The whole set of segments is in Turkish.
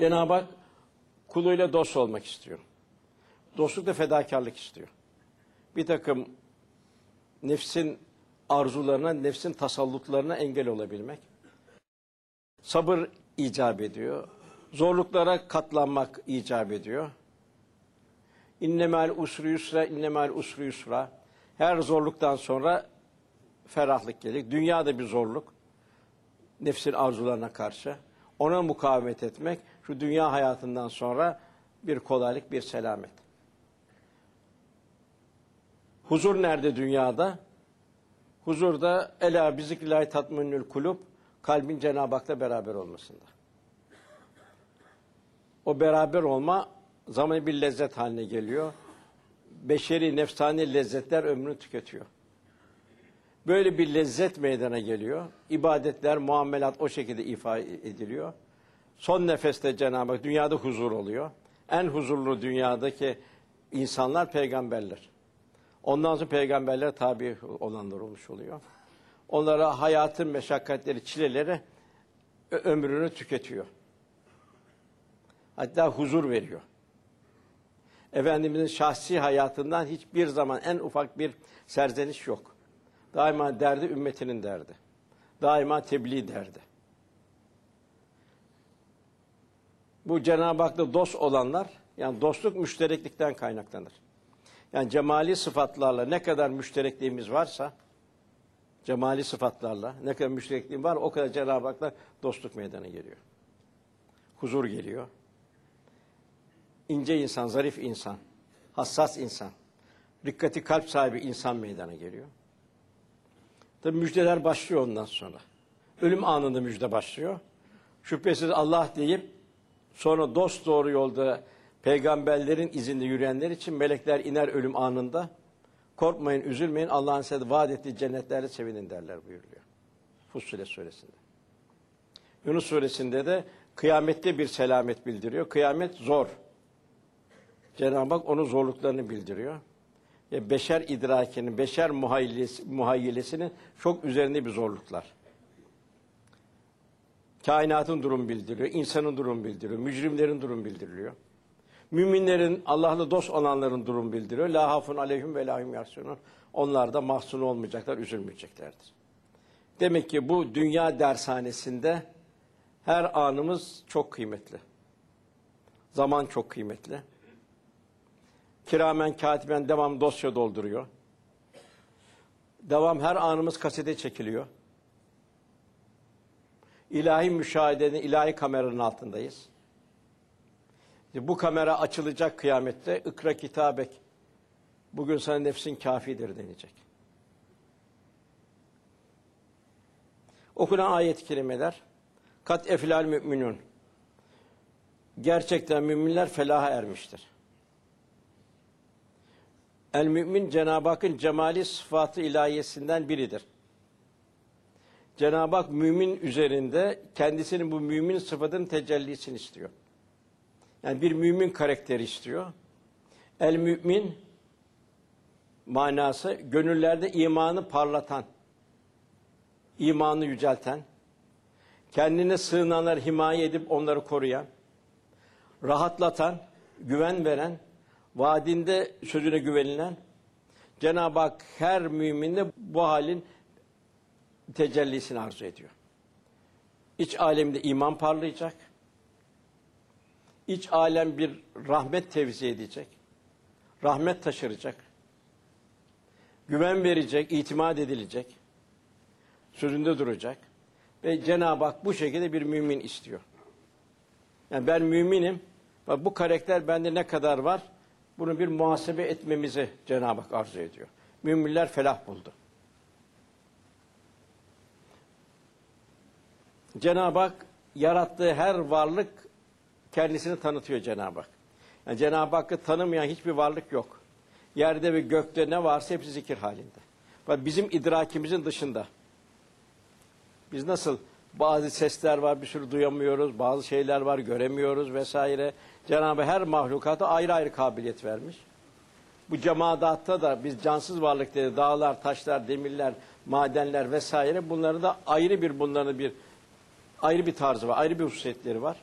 Cenab-ı Hak kuluyla dost olmak istiyor. Dostluk da fedakarlık istiyor. Bir takım nefsin arzularına, nefsin tasallutlarına engel olabilmek. Sabır icap ediyor. Zorluklara katlanmak icap ediyor. İnnemel usru yusra, innemel usru yusra. Her zorluktan sonra ferahlık gelir. Dünya da bir zorluk. Nefsin arzularına karşı. Ona mukavemet etmek, şu dünya hayatından sonra bir kolaylık, bir selamet. Huzur nerede dünyada? Huzur da ela bizikrillahi tatminül kulub kalbin Cenab-ı Hak'la beraber olmasında. O beraber olma zamanı bir lezzet haline geliyor. Beşeri nefsani lezzetler ömrünü tüketiyor. Böyle bir lezzet meydana geliyor. İbadetler, muamelat o şekilde ifade ediliyor. Son nefeste Cenab-ı Hak dünyada huzur oluyor. En huzurlu dünyadaki insanlar peygamberler. Ondan sonra peygamberlere tabi olanlar olmuş oluyor. Onlara hayatın meşakkatleri, çileleri ömrünü tüketiyor. Hatta huzur veriyor. Efendimizin şahsi hayatından hiçbir zaman en ufak bir serzeniş yok. Daima derdi ümmetinin derdi. Daima tebliğ derdi. Bu Cenab-ı Hak'la dost olanlar, yani dostluk müştereklikten kaynaklanır. Yani cemali sıfatlarla ne kadar müşterekliğimiz varsa, cemali sıfatlarla ne kadar müşterekliğim var, o kadar Cenab-ı Hak'la dostluk meydana geliyor. Huzur geliyor. İnce insan, zarif insan, hassas insan, dikkati kalp sahibi insan meydana geliyor. Tabi müjdeler başlıyor ondan sonra. Ölüm anında müjde başlıyor. Şüphesiz Allah deyip sonra dost doğru yolda peygamberlerin izinde yürüyenler için melekler iner ölüm anında. Korkmayın, üzülmeyin. Allah'ın size vaat ettiği cennetlerle sevinin derler buyuruyor. Fussilet suresinde. Yunus suresinde de kıyamette bir selamet bildiriyor. Kıyamet zor. Cenab-ı Hak onun zorluklarını bildiriyor. Ve beşer idrakinin, beşer muhayyilesi, muhayyilesinin çok üzerinde bir zorluklar. Kainatın durum bildiriyor, insanın durum bildiriyor, mücrimlerin durum bildiriliyor. Müminlerin, Allah'la dost olanların durum bildiriyor. La hafun aleyhim ve lahum yahsunun. Onlar da mahzun olmayacaklar, üzülmeyeceklerdir. Demek ki bu dünya dershanesinde her anımız çok kıymetli. Zaman çok kıymetli. Kiramen katiben devam dosya dolduruyor. Devam her anımız kasete çekiliyor. İlahi müşahedenin ilahi kameranın altındayız. Bu kamera açılacak kıyamette. Ikra kitabek. Bugün sana nefsin kafidir denecek. Okunan ayet-i kerimeler. Kat eflal müminun. Gerçekten müminler felaha ermiştir. El mümin Cenab-ı Hakk'ın cemali sıfatı ilahiyesinden biridir. Cenab-ı Hak mümin üzerinde kendisinin bu mümin sıfatının tecellisini istiyor. Yani bir mümin karakteri istiyor. El mümin manası gönüllerde imanı parlatan, imanı yücelten, kendine sığınanları himaye edip onları koruyan, rahatlatan, güven veren, vaadinde sözüne güvenilen, Cenab-ı Hak her müminde bu halin tecellisini arzu ediyor. İç alemde iman parlayacak. İç alem bir rahmet tevzi edecek. Rahmet taşıracak. Güven verecek, itimat edilecek. Sözünde duracak. Ve Cenab-ı Hak bu şekilde bir mümin istiyor. Yani ben müminim. Ve bu karakter bende ne kadar var? Bunu bir muhasebe etmemizi Cenab-ı Hak arzu ediyor. Müminler felah buldu. Cenab-ı Hak yarattığı her varlık kendisini tanıtıyor Cenab-ı Hak. Yani Cenab-ı Hakk'ı tanımayan hiçbir varlık yok. Yerde ve gökte ne varsa hepsi zikir halinde. Bizim idrakimizin dışında. Biz nasıl bazı sesler var bir sürü duyamıyoruz, bazı şeyler var göremiyoruz vesaire. Cenab-ı her mahlukata ayrı ayrı kabiliyet vermiş. Bu cemadatta da biz cansız varlık dedi, dağlar, taşlar, demirler, madenler vesaire bunların da ayrı bir bunların bir ayrı bir tarzı var, ayrı bir hususiyetleri var.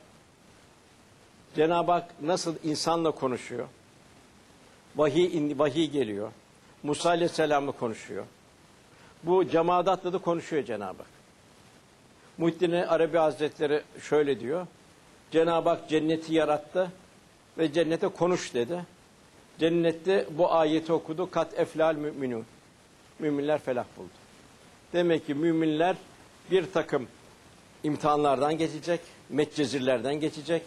Cenab-ı Hak nasıl insanla konuşuyor? Vahiy, vahiy geliyor. Musa Aleyhisselam'la konuşuyor. Bu cemaatla da konuşuyor Cenab-ı Hak. Muhittin Arabi Hazretleri şöyle diyor. Cenab-ı Hak cenneti yarattı ve cennete konuş dedi. Cennette bu ayeti okudu. Kat eflal müminun. Müminler felah buldu. Demek ki müminler bir takım imtihanlardan geçecek, metcezirlerden geçecek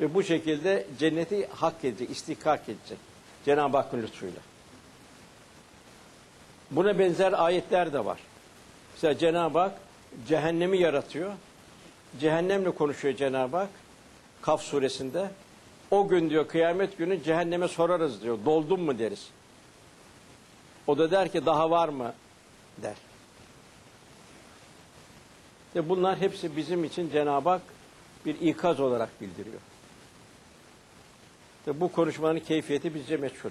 ve bu şekilde cenneti hak edecek, istihkak edecek. Cenab-ı Hakk'ın lütfuyla. Buna benzer ayetler de var. Mesela Cenab-ı Hak cehennemi yaratıyor. Cehennemle konuşuyor Cenab-ı Hak. Kaf suresinde. O gün diyor kıyamet günü cehenneme sorarız diyor. Doldun mu deriz. O da der ki daha var mı der. İşte bunlar hepsi bizim için Cenab-ı Hak bir ikaz olarak bildiriyor. İşte bu konuşmanın keyfiyeti bizce meçhul.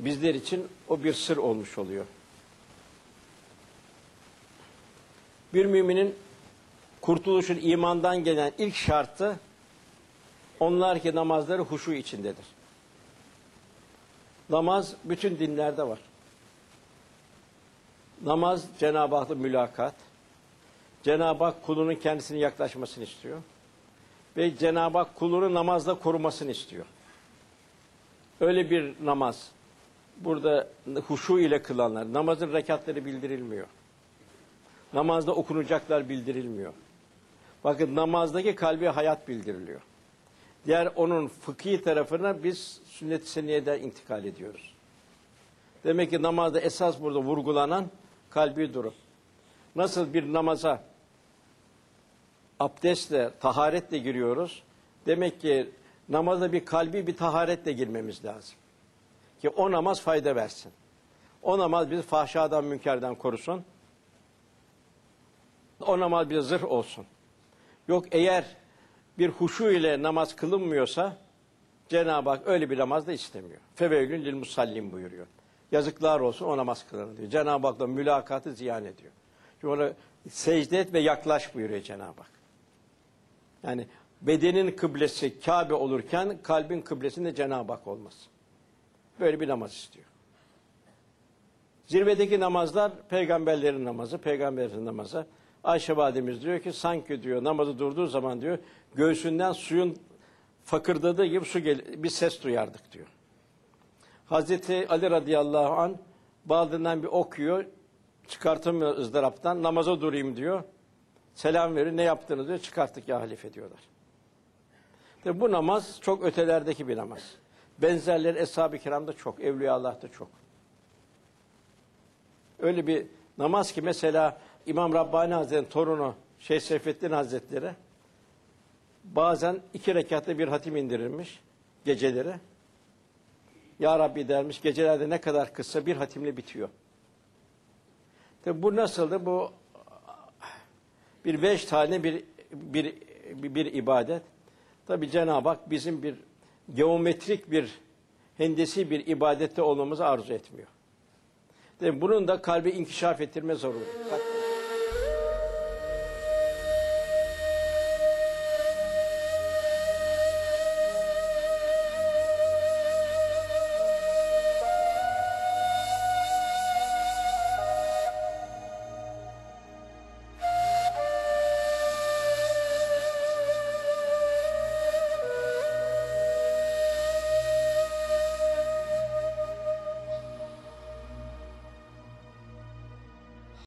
Bizler için o bir sır olmuş oluyor. Bir müminin kurtuluşun imandan gelen ilk şartı onlar ki namazları huşu içindedir. Namaz bütün dinlerde var. Namaz Cenab-ı Hak'la mülakat. Cenab-ı Hak kulunun kendisine yaklaşmasını istiyor. Ve Cenab-ı Hak kulunu namazda korumasını istiyor. Öyle bir namaz. Burada huşu ile kılanlar. Namazın rekatları bildirilmiyor. Namazda okunacaklar bildirilmiyor. Bakın namazdaki kalbi hayat bildiriliyor. Diğer onun fıkhi tarafına biz sünnet-i seniyeden intikal ediyoruz. Demek ki namazda esas burada vurgulanan kalbi durum. Nasıl bir namaza abdestle, taharetle giriyoruz. Demek ki namaza bir kalbi bir taharetle girmemiz lazım. Ki o namaz fayda versin. O namaz bizi fahşadan, münkerden korusun. O namaz bize zırh olsun. Yok eğer bir huşu ile namaz kılınmıyorsa Cenab-ı Hak öyle bir namaz da istemiyor. Feveylün lil musallim buyuruyor. Yazıklar olsun o namaz kılanı diyor. Cenab-ı Hak'la mülakatı ziyan ediyor. Çünkü ona secde et ve yaklaş buyuruyor Cenab-ı Hak. Yani bedenin kıblesi Kabe olurken kalbin kıblesinde Cenab-ı Hak olması. Böyle bir namaz istiyor. Zirvedeki namazlar peygamberlerin namazı, peygamberin namazı. Ayşe validemiz diyor ki sanki diyor namazı durduğu zaman diyor göğsünden suyun fakırdadığı gibi su gel bir ses duyardık diyor. Hazreti Ali radıyallahu an baldırından bir okuyor, çıkartamıyor ızdıraptan, namaza durayım diyor. Selam verir, ne yaptınız diyor, çıkarttık ya halife diyorlar. Tabi bu namaz çok ötelerdeki bir namaz. Benzerleri Eshab-ı Kiram'da çok, Evliya Allah'ta çok. Öyle bir namaz ki mesela İmam Rabbani Hazretleri'nin torunu Şeyh Seyfettin Hazretleri bazen iki rekatta bir hatim indirilmiş geceleri. Ya Rabbi dermiş gecelerde ne kadar kısa bir hatimle bitiyor. Tabi bu nasıldı? Bu bir beş tane bir, bir, bir, bir ibadet. Tabi Cenab-ı Hak bizim bir geometrik bir hendesi bir ibadette olmamızı arzu etmiyor. Tabi bunun da kalbi inkişaf ettirme zorunlu.